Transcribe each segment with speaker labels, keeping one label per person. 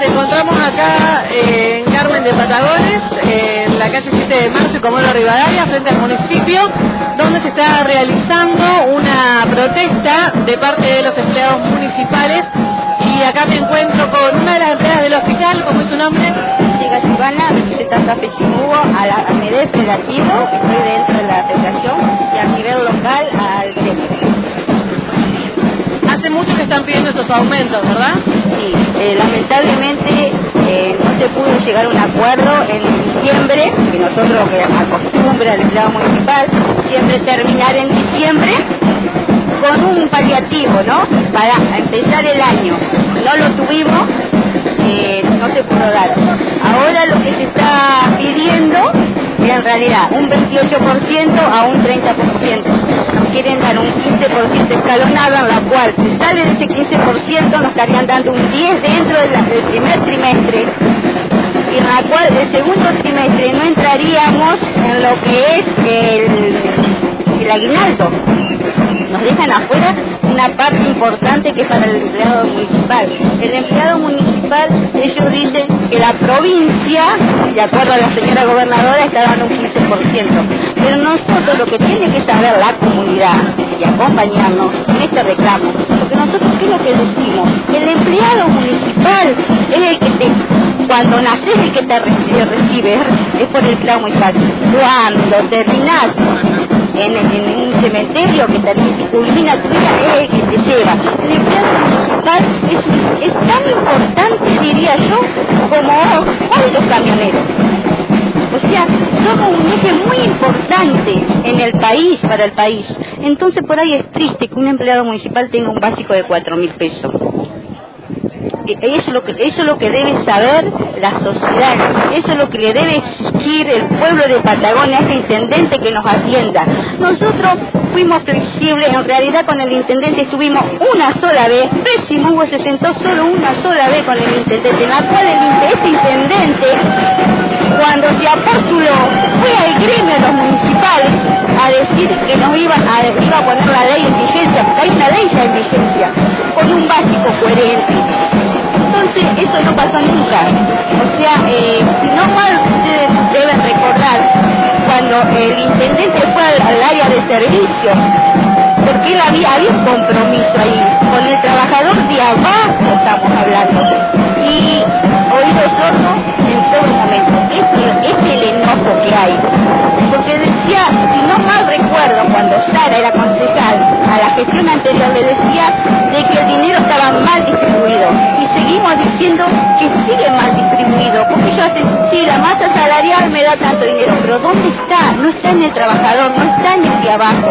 Speaker 1: Nos encontramos acá eh, en Carmen de Patagones, en la calle 7 de marzo, Comodoro Rivadavia, frente al municipio, donde se está realizando una protesta de parte de los empleados municipales. Y acá me encuentro con una de las empleadas del hospital, ¿cómo es su nombre?
Speaker 2: Llega Silvana, representante a Fesimugo, a la a MEDE Federativo, estoy dentro de la federación, y a nivel local al gremio.
Speaker 1: Hace mucho que están pidiendo estos aumentos, ¿verdad?
Speaker 2: Eh, lamentablemente eh, no se pudo llegar a un acuerdo en diciembre, que nosotros que acostumbra el empleado municipal, siempre terminar en diciembre con un paliativo, ¿no? Para empezar el año. No lo tuvimos, eh, no se pudo dar. Ahora lo que se está pidiendo es en realidad un 28% a un 30%. Quieren dar un 15% escalonado, en la cual si sale de ese 15% nos estarían dando un 10 dentro del primer trimestre y en la cual el segundo trimestre no entraríamos en lo que es el aguinaldo. Nos dejan afuera una parte importante que es para el empleado municipal. El empleado municipal, ellos dicen que la provincia, de acuerdo a la señora gobernadora, está dando un 15%. Pero nosotros lo que tiene que saber la comunidad y acompañarnos en este reclamo, porque nosotros qué es lo que decimos, el empleado municipal es el que te cuando naces el que te recibe, es por el empleado municipal. Cuando terminás en, en un cementerio que que culmina tu vida es que te lleva. El empleado municipal es, es tan importante, diría yo, como hoy los camioneros. O sea, somos un eje muy importante en el país, para el país. Entonces por ahí es triste que un empleado municipal tenga un básico de cuatro mil pesos. Eso es, lo que, eso es lo que debe saber la sociedad, eso es lo que le debe exigir el pueblo de Patagonia a este intendente que nos atienda. Nosotros fuimos flexibles, en realidad con el intendente estuvimos una sola vez, Pésimo Hugo se sentó solo una sola vez con el intendente, en la cual el, este intendente, cuando se apostuló, fue al gremio de los municipales a decir que nos iba a, iba a poner la ley en vigencia, porque hay una ley ya en vigencia, con un básico coherente. Eso no pasó nunca. O sea, eh, si no mal ustedes deben recordar cuando el intendente fue al, área de servicio, porque él había, un compromiso ahí, con el trabajador de abajo estamos hablando. Y oído sordo en todo momento. Este es el enojo que hay. Porque decía, si no mal recuerdo, cuando Sara era concejal, a la gestión anterior le decía sí, la masa salarial me da tanto dinero, pero ¿dónde está? No está en el trabajador, no está en el de abajo.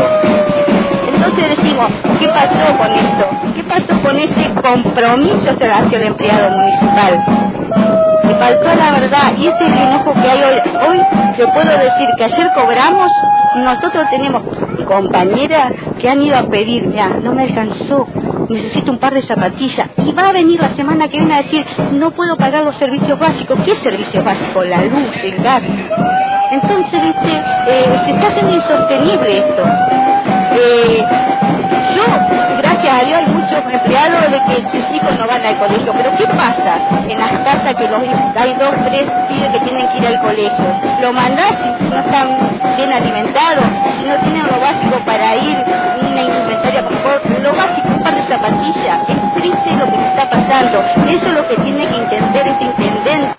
Speaker 2: Entonces decimos, ¿qué pasó con esto? ¿Qué pasó con ese compromiso hacia el empleado municipal? Le faltó la verdad y ese es enojo que hay hoy. Hoy te puedo decir que ayer cobramos y nosotros tenemos compañeras que han ido a pedir, ya, no me alcanzó, necesito un par de zapatillas y va a venir la semana que viene a decir, no puedo pagar los servicios básicos. ¿Qué servicios básicos? La luz, el gas. Entonces, viste, eh, se está haciendo insostenible esto. Eh, yo, gracias a Dios, hay muchos empleados de que sus hijos no van al colegio, pero ¿qué pasa en las casas que hay dos, tres pibes que tienen que ir al colegio? Lo mandás si no están bien alimentados, si no tienen lo básico para ir, Es triste lo que está pasando. Eso es lo que tiene que entender este intendente.